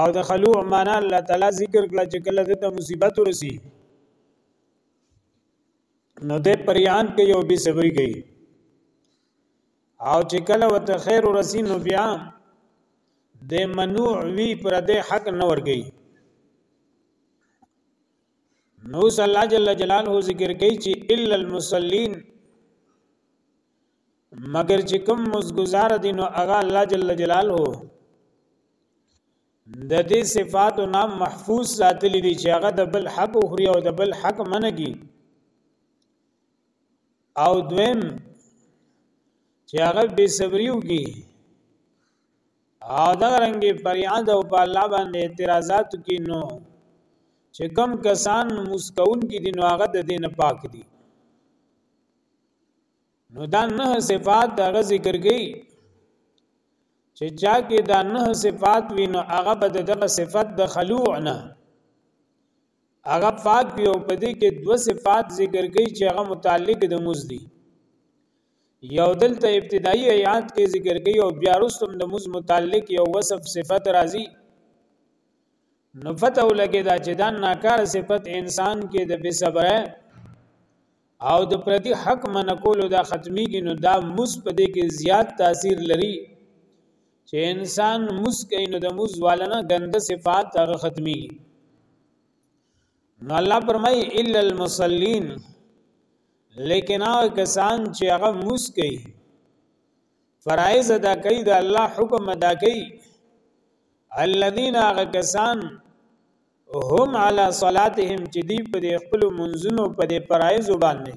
او د خلوع معنا الله تعالی ذکر کړه چې کله د مصیبت ورسی نو د پریان کې یو به صبري کوي او چې کله وته خیر ورسی نو بیا د منوع وی پر د حق نه ورګي نو صلی الله جل جلاله ذکر کوي چې الا المصلين مګر چې کوم مزګزار دي نو هغه الله جل جلاله د دې صفات او نام محفوظ ساتلی دي چې هغه د بل حق خوري او د بل حق منګي او دویم چې هغه بے صبریو کی او دا رنګي پریاد او په الله باندې اعتراضات کی نو چې کم کسان مسکون کی دي نو هغه د دین پاک دي نو دا نه صفات دغه ذکر کوي چې چا کې دا نه صفات وي نو هغه به دغه صفت د خلوع نه هغه پاک وي او په دې کې دوه صفات ذکر کوي چې هغه متعلق د مزدي یو دلته ابتدایي آیات کې ذکر کوي او بیا رستم د مز متعلق یو وصف صفت راځي نو پته ولګېده چې دا ناکار صفت انسان کې د بې صبره او د پردي حق منکولو دا ختميږي نو دا مز په دې کې زیات تاثیر لري چې انسان مز کوي نو د مز والنه ګنده صفات هغه ختميږي نو الله پرمای الا المصلين لیکن هغه کسان چې هغه مز کوي فرایز ادا کوي د الله حکم ادا کوي الذين غکسان هم على صلاتهم چې دی په خپل منځونو په دې فرایز باندې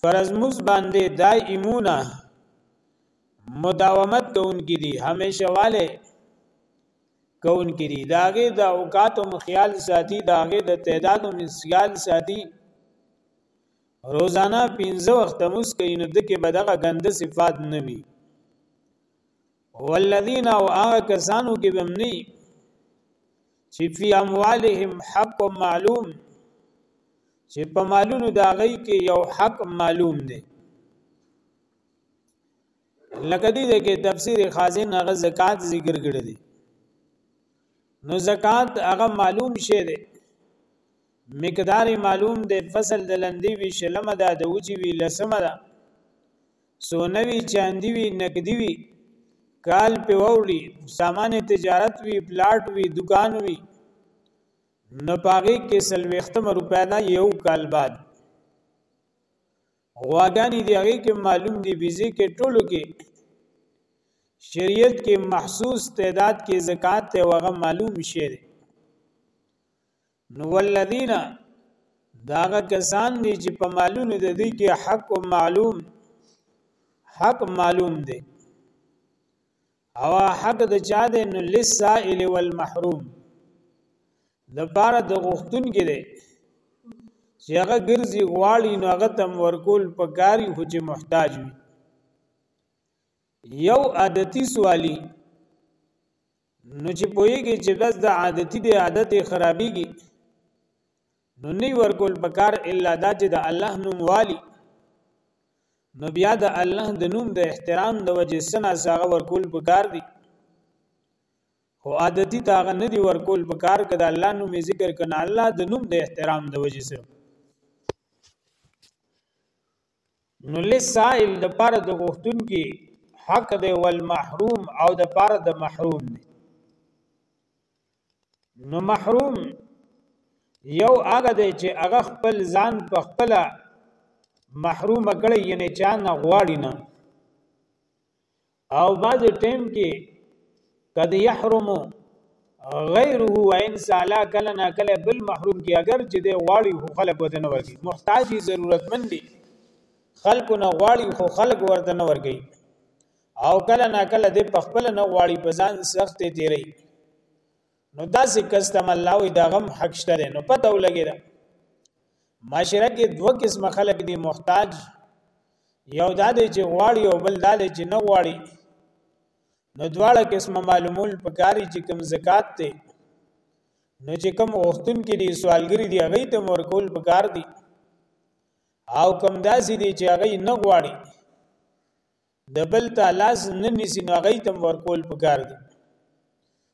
فرض مز باندې دایمونه مداومت کوونکې دي همیشه والے کوونکې دي داغه د اوقاتو مخیال ساتي داغه د تعدادو مخیال ساتي روزانه پنځه وخت موس کوي نو دکې به دغه غنده صفات نه وي والذین او هغه کسانو کې بم نه چې فی اموالهم حق معلوم چې په مالونو دا غي کې یو حق معلوم دی لکه دې کې تفسیر خازن هغه زکات ذکر کړی دی نو زکات هغه معلوم شی دی مقدار یې معلوم دی فصل د لندې وي شلمه ده د وچې وي لسمه ده سونه وي چاندي وي نقدي وي کال په وړي سامان تجارت وي پلاټ وي دکان وي نو پاغي کې سلويختم روپیا دا یو کال بعد غواګانی دی هغه کې معلوم دی بيزي کې ټولو کې شریعت کې محسوس تعداد کې زکات ته وغه معلوم شي نو والذین داغه کسان دي چې په مالونو د دې کې حق معلوم حق معلوم دي او حق د چا دي نو للسائل والمحروم د بار د غختون کې دي چې هغه ګرځي غواړي نو هغه تم ورکول په کاری خو چې محتاج وي یو عادتی سوالی نو چې پوهیږي چې بس د عادتي دی عادت خرابيږي نو نه ورکول پکار الا دا چې د الله نوم والی نو بیا د الله د نوم د احترام د وجې سنا ساغه ورکول پکار دي خو عادتي تاغه نه دی ورکول پکار کده الله نوم ذکر کنه الله د نوم د احترام د وجې سره نو لسائل د پر د غختون کې حق دی ول محروم او د پر د محروم دی نو محروم یو هغه دی چې هغه خپل ځان په خپل محروم کړي یعنی چا نه غواړي نه او بعض ټیم کې قد يحرم غیره وان سالا کله نا کله بل محروم کې اگر چې دی غواړي خو خلک ورته نه ورګي محتاجي ضرورتمند دي خلک نه غواړي خو خلک ورته نه ورګي او کله نا کله دی په خپل نه غواړي په ځان سخت تیری نو داسې کستم الله وي دا غم حق شته نو پته ولګي دا معاشره کې دوه قسم خلک دي محتاج یو دا دی چې غواړي او بل دا دی چې نه غواړي نو دواړه قسمه معلومول پکاري چې کوم زکات ته نو چې کوم وختون کې دي سوالګری دی هغه ته ورکول پکار دي او کوم داسې دي چې هغه نه غواړي د بل ته لاس نه نیسی نو هغه ته ورکول پکار دي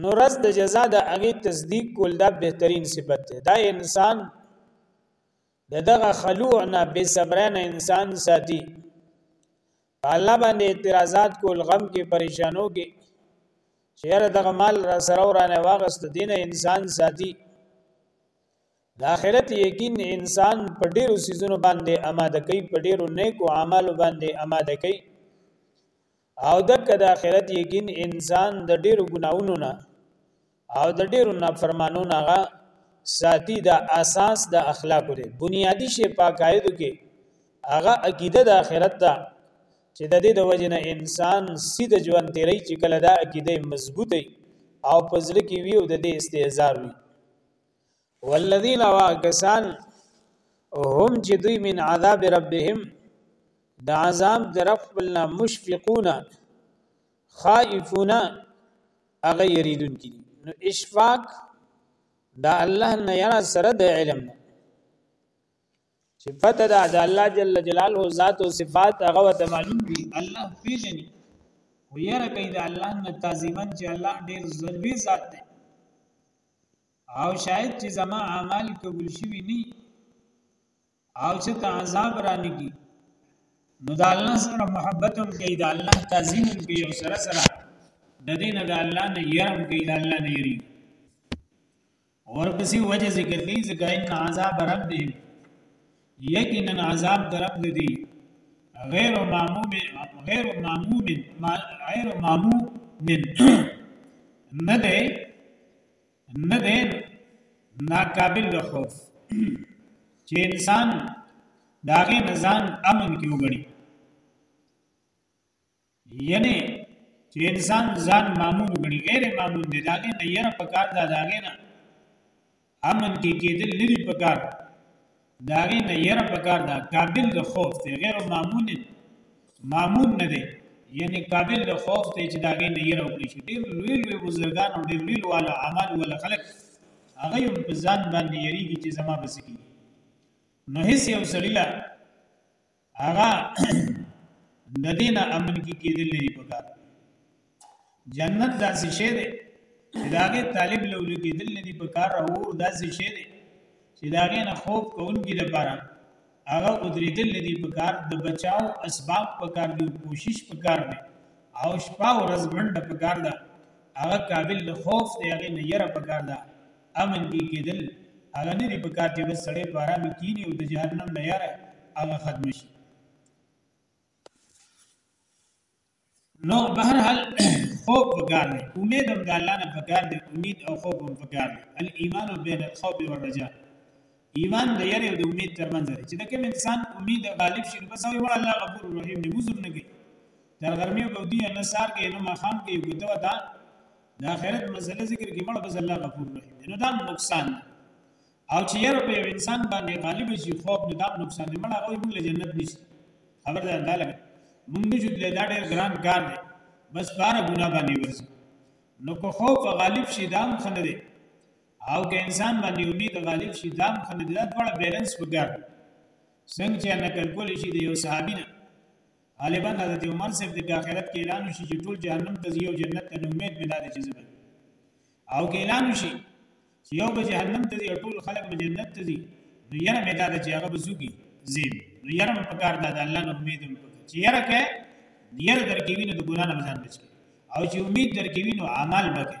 نو رز د جزا د هغه تصدیق کول دا بهترین صفت دی دا انسان د دغه خلوع نه بے صبرانه انسان ساتي الله باندې اعتراضات کول غم کې پریشانو کې چیرې دغه مال را سره ورانه واغست دین انسان ساتي د آخرت یقین انسان په ډیرو سيزونو باندې آماده کوي په ډیرو نیکو اعمالو باندې آماده کوي او دکه د آخرت یقین انسان د ډیرو ګناونو نه او د ډیرو نافرمانو نه غا ساتي دا اساس د اخلاقو دی بنیادی شی پاکایدو کې هغه عقیده د آخرت ده چې د دې د وجنه انسان سید ژوند تیری چې کله دا عقیده مضبوطه او پزړه کې وی او د دې استهزار وی والذین واکسان هم چې دوی من عذاب ربهم د عذاب د رب خپلنا مشفقون خائفون اغه یریدون کی نو اشفاق دا الله نه یرا سره د علم نه چې پته دا د الله جل جلاله ذات او صفات هغه ته معلوم دي الله پیژني ویره کوي د الله نه تعظیمن چې الله ډیر ذلوی ذات دی او شاید چې زما اعمال قبول شوي نه او چې ته عذاب را نګي نو د الله سره محبت هم کوي د الله تعظیم هم کوي او سره سره د دین د الله نه یرم کوي د الله نه یری اور پسې وجه ذکر کوي ځکه ان عذاب رب دی یقینا عذاب در رب دی غیر معموم غیر معموم غیر معموم نه دی نه دی ناقابل د خوف چې انسان د هغې نه ځان امن کې وګڼي یعنی چې انسان ځان معمول وګڼي غیر معمول دی د هغې نه یره په کار ده د هغې نه امن کې کېدل نه دي په کار داغی نه یره پکار ده قابل د خوف دی غیر معمول معمول نه دی یعنی قابل د خوف دی چې داغی نه یره وکړي شي ډیر لوی لوی بزرګان او ډیر لوی والا اعمال ول خلک هغه هم په ځان باندې یریږي چې زما بسکی نو هیڅ یو سړی لا هغه د دې نه امن کې کېدل نه پکار جنت داسې شی دی چې د هغې طالب له ولو کېدل نه دي پکار او اور داسې شی دی چې د هغې نه خوب کوونکي لپاره هغه ودرېدل نه دي پکار د بچاو اسباب پکار دي کوشش پکار دی او شپه ورځ منډه پکار ده هغه قابل د خوف دی هغې نه یره پکار ده امن دي کيدل هغه ندي پکار چي بس سړی په ارامي کيني او دجهرنم نه ياره هغه ختمه شي نو بهر حال خوب پکار دی امید هم د الله نه پکار دی امید او خوب هم پکار دی الايمان بین الخوف والرجاء ایمان د یری او د امید ترمنځ دی چې د کوم انسان امید غالب شي بس وي مړ الله غفور رحیم دی مزم نه کوي تر غرمې او دی نه سار کې نه مخام کې ګوتو تا د آخرت مسله ذکر کې مړه بس الله غفور رحیم دی نو دا نقصان دی او چې یو په انسان باندې غالب شي خوب نو دا نقصان دی مړه هغه موږ له جنت نشته خبر ده دا لګي موږ وجود له دا ډېر ګران کار دی بس بار ګناه باندې ورسي نو کو خوف غالب شي دا هم خنه دی او که انسان باندې امید غالب شي دا هم خنه دی دا ډول بیلانس وګار څنګه چې نه کول شي د یو صحابي نه غالبا حضرت عمر صاحب ته په آخرت کې اعلان وشي چې ټول جهنم ته ځي او جنت ته نو امید مې دا دی چې زه به او که اعلان وشي چې یو به جهنم ته ځي او ټول خلک به جنت ته ځي نو یره مې دا ده چې هغه به زوګي زیم نو یره مې پکار ده د الله نه امید مې پکار چې یره کې یره درکې وینې د ګنا نه ځان بچ او چې امید درکې وینې عمل وکړي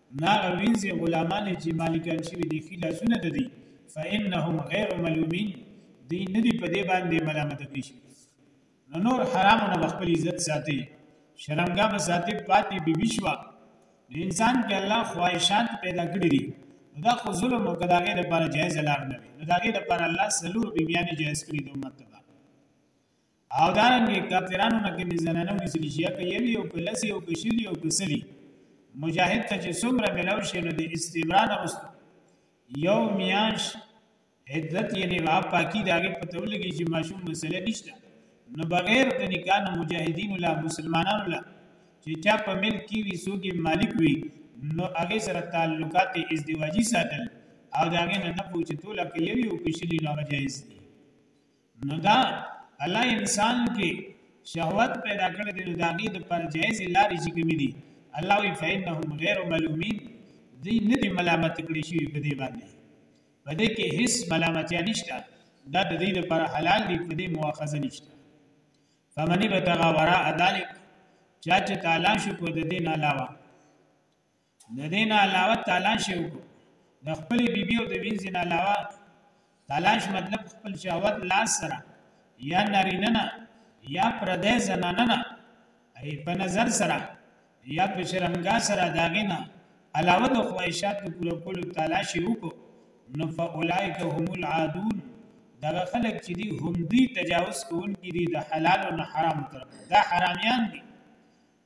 ناغه وینځې غلامانې چې مالکان شوي دي ښي لاسونه د دوی فانهم غیر ملومین دوی نه دي په دې باندې ملامت کړی شي نو نور حرامو نه خپل عزت ساتي شرمګا به ساتي پاتې بي بي شوا انسان کې الله خواهشات پیدا کړی دي دا خو ظلم او کداغه لپاره جایز لار نه وي نو داغه لپاره الله سلور بیبیانې جایز کړی د امت او دارنګه کافرانو نه کې زنانه ونیسلی شي که یوی او که لسی او که شلی او که سلی مجاهد ته چې څومره ملو شي نو د استبران رست یو میاش عدت یعنی را پاکی داغه پته ولګي چې ماشوم مسله نشته نو بغیر د نکاح نه مجاهدین لا مسلمانانو لا چې چا په ملک کې وي سوګي مالک وي نو هغه سره تعلقات ازدواجی ساتل او داغه نه نه پوښتنه ټول کې یوی او کې شلی نو جایز دی نو دا الله انسان کې شهوت پیدا کړی دی نو دا غي د پر جایز لارې چې کومې دي الله وی فینهم غیر ملومین دی نه دی ملامت کړی شي په دې باندې په دې کې هیڅ ملامتیا نشته دا د دې لپاره حلال دی په دې مؤاخذه نشته فمن بتغى وراء ذلك چا چې تلاش کو د دین علاوه د دې نه علاوه تلاش یو د خپل بیبي او د وینځ نه علاوه تلاش مطلب خپل شهوت لاس سره یا نارینه نه یا پردې زنانه نه ای په نظر سره یا په شرمګا سره داغه نه علاوه د خواهشات پوره کولو تلاش یو کو نو فاولائک هم العادون دا خلک چې دی هم دوی تجاوز کوونکي دي د حلال او حرام تر دا حرامیان دي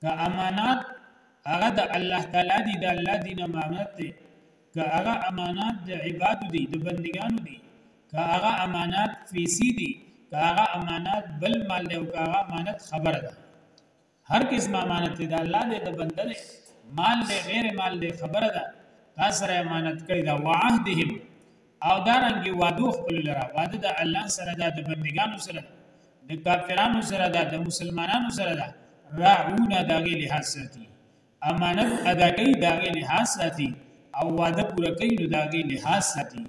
که امانات هغه د الله تعالی دی د الله دین امانت دی که هغه امانات د عباد دی د بندگانو دی که هغه امانات فیسی دی که هغه امانات بل مال دی او که هغه امانات خبره ده هر قسم امانت دی د الله دی د بنده دی مال دی غیر مال دی خبره ده تاسو را امانت کړی دا وعهدهم او دارنګه وعدو خپل لره وعده د الله سره ده د بندگانو سره ده د کافرانو سره ده د مسلمانانو سره ده راعونه داغه لحاظ ساتي امانت ادا کوي داغه لحاظ ساتي او وعده پوره کوي نو داغه لحاظ ساتي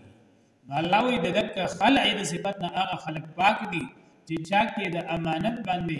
نو الله وی د دک خلع د صفت نه هغه خلق پاک دي چې چا کې د امانت باندې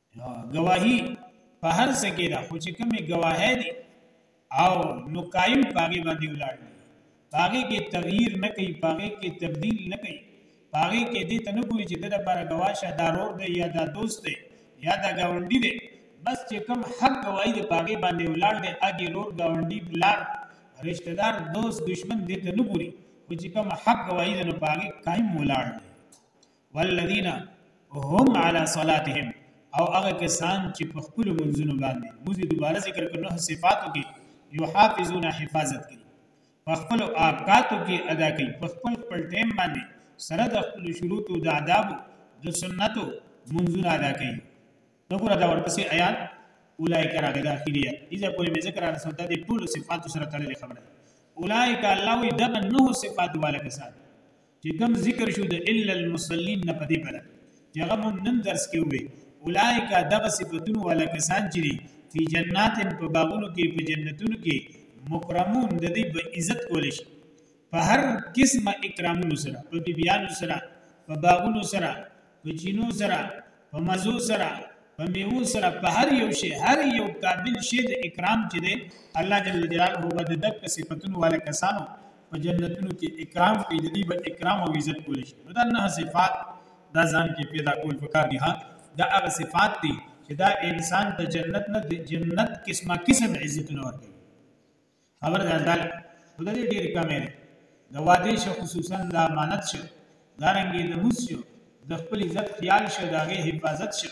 گواهی په هر څه کې ده خو چې کومې گواهی دي او نو قائم پاغي باندې ولاړ دي پاغي کې تغییر نه کوي پاغي کې تبديل نه کوي پاغي کې دې ته نه ګوري چې د لپاره گواشه دارور دی یا دا دوست دی یا دا گاونډي دی بس چې کوم حق گواهی دی پاغي باندې ولاړ دی اګي رور گاونډي بلار رشتہ دار دوست دشمن دې ته نه ګوري خو چې کوم حق گواهی دی نو پاغي قائم ولاړ دی والذین هم علی صلاتهم او هغه کسان چې په خپل منځونو باندې موږ دوباره ذکر کړو نه صفاتو کې یحافظون حفاظت کوي په خپل اوقاتو کې ادا کوي په خپل خپل ټیم باندې سره د خپل شروطو د آداب د سنتو منځونه ادا کوي نو ګور دا ورپسې آیات اولایک راغی دا اخیری ایزه پورې مې ذکر را سره د ټولو صفاتو سره تړلې خبره اولایک الله وی دغه نو صفات والا کسان چې کوم ذکر شو د الا المصلين نه پدې بل چې هغه مونږ نن درس کې وې اولایک دغه صفاتونو والا کسان چې دي فی جنات په باغونو کې په جنتونو کې مکرمون د دې په عزت کول شي په هر قسمه اکرامونو سره په بیبیانو سره په باغونو سره په چینو سره په مزو سره په میوو سره په هر یو شی هر یو قابل شی د اکرام چې دی الله جل جلاله به د دک صفاتونو والا کسانو په جنتونو کې اکرام کوي د دې به اکرام او عزت کول شي دا نه صفات دا ځان کې پیدا کول پکار دي ها دا هغه صفات دي چې دا انسان د جنت نه د جنت قسمه قسم عزتونه ورکوي خبر د اندال خو د دې ډېرې کمې دی د واده شه خصوصا د امانت شه دا رنګې د موس شه د خپل عزت خیال شه د هغې حفاظت شه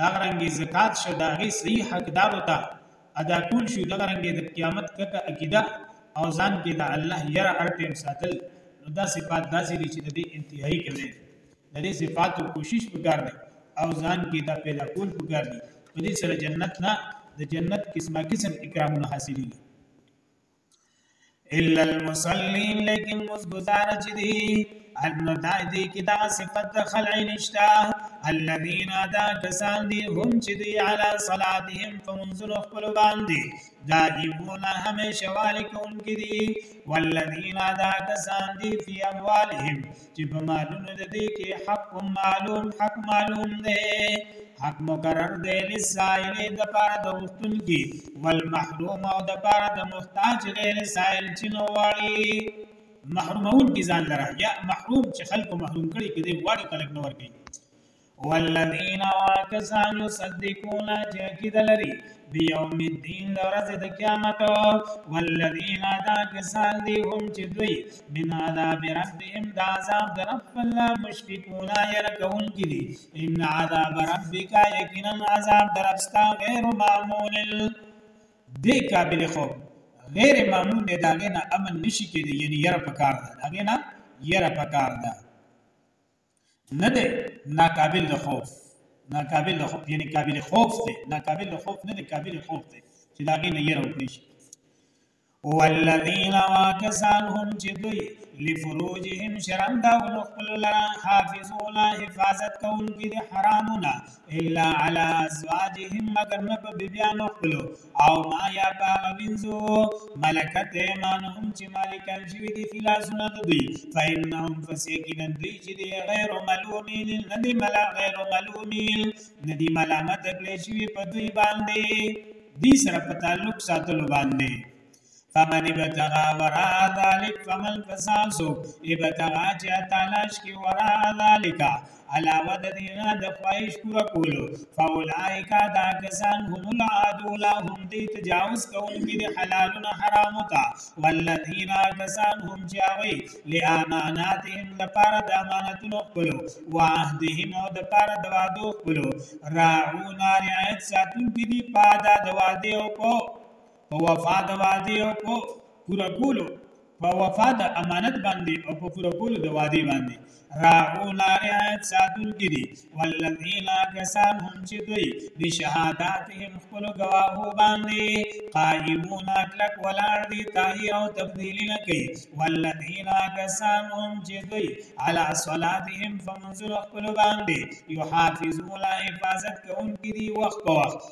دا رنګې زکات شه د هغې صحیح حقدار وتا ادا کول شو دا رنګې د قیامت کته عقیده او ځان کې د الله یره هر ټیم ساتل نو دا صفات داسې دي چې د دې انتهایی کمې د دې صفاتو کوشش پکار دی او ځان کې دا پیدا کول پکار دي په دې سره جنت نه د جنت قسمه قسم اکرامونه حاصلېږي الا المصلين لیکن مزګزار چې دي ان دا دې کې دا صفت د خلع نشتا الذين دا کسان دي هم چې دي على صلاتهم فمنزل خپل باندې دائمون همیشه والکون کې دي والذین دا کسان دي فی اموالهم چي په مالونو د دوی کي حق معلوم، حق معلوم دی، حق مقرر دی، للسائل د پاره د غوښتونکي، والمحروم او د پاره د محتاج غیر سائل چي نه غواړي. محرومونکي ځان لره یا محروم چي خلکو محروم کړي که دی غواړي خلک نه ورکوي. والذین او هغه کسان یصدقون چې عقیده لري بیوم الدین د ورځې د قیامت والذین دا کسان دي هم چې دوی من عذاب ربهم د عذاب د رب الله مشفقون یره کوونکي دي ان عذاب ربک یقینا عذاب د رب ستا غیر معمول دی قابل خوب غیر معمول دی داغه نه امن نشي کېدی یعنی یره پکار ده داغه نه یره پکار ده نه دی ناقابل د خوف ناقابل د خوف یعنی قابل خوف دی ناقابل د خوف نه دی قابل خوف دی چې دا غي نه یې راوړي شي والذین واکسان هم چې دوی لفروجهم شرم دا خپل لرا حافظون حفاظت کوونکي د حرامونه الا علی ازواجهم مگر نه په بیبیانو خپلو او ما یا په هغه وینځو ملکت ایمانهم چې مالکان شوي دي ښي لاسونه د دوی فانهم پس یقینا دوی چې دي غیر ملومین نه دي ملا غیر ملومین نه دي ملامت کړی شوي په دوی باندې دوی سره په تعلق ساتلو باندې فمن ابتغى وراء ذلك فمل فساد سو ابتغى چې تلاش کې وراء ذلك علاوه د دې نه د خواهش پوره کولو فاولائک دا کسان هم العادون هم دې تجاوز کوونکي د حلالون حرام ته والذین کسان هم چې هغه لاماناتهم لپاره د امانتونو خپلو وعهدهم او د لپاره د وعدو خپلو راعون رعایت ساتونکي دي په دا د وعده او په په وفا د وعدې او په پوره کولو په وفا د امانت باندې او په پوره کولو د وعدې باندې راعونا رعایت ساتونکي دي والذین کسان هم چې دوی بشهاداتهم خپلو ګواهو باندې قائمون کلک ولاړ دي تغییر او تبدیل نه کوي والذین کسان هم چې دوی علی صلاتهم فمنزل خپلو باندې یحافظون حفاظت کوونکي دي وخت په وخت